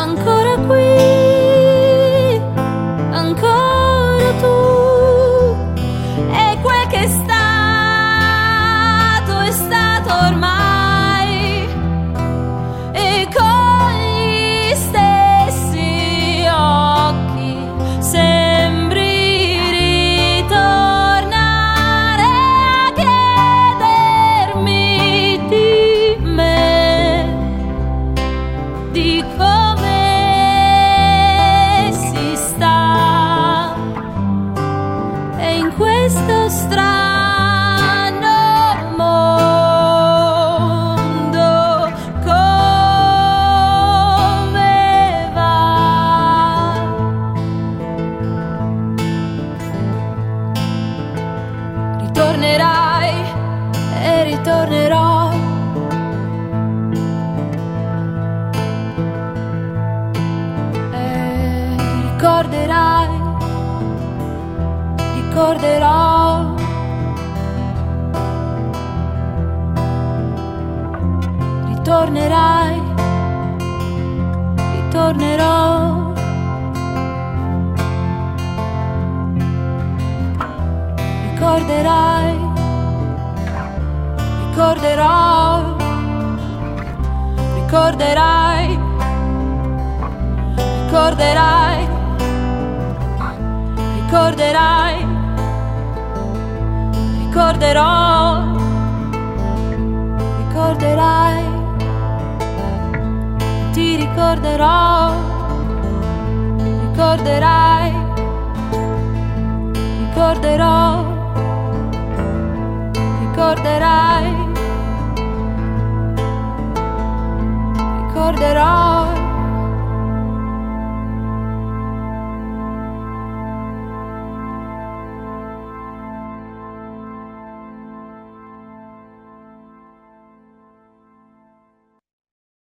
ancora qui, ancora tu. E quel che è stato, è stato ormai. ricorderò. Ritornerai, ritornerò. Ricorderai, ricorderò. Ricorderai, ricorderai. ricorderai ricorderò, ricorderai, ti ricorderò, ricorderai, ricorderò, ricorderai, ricorderò.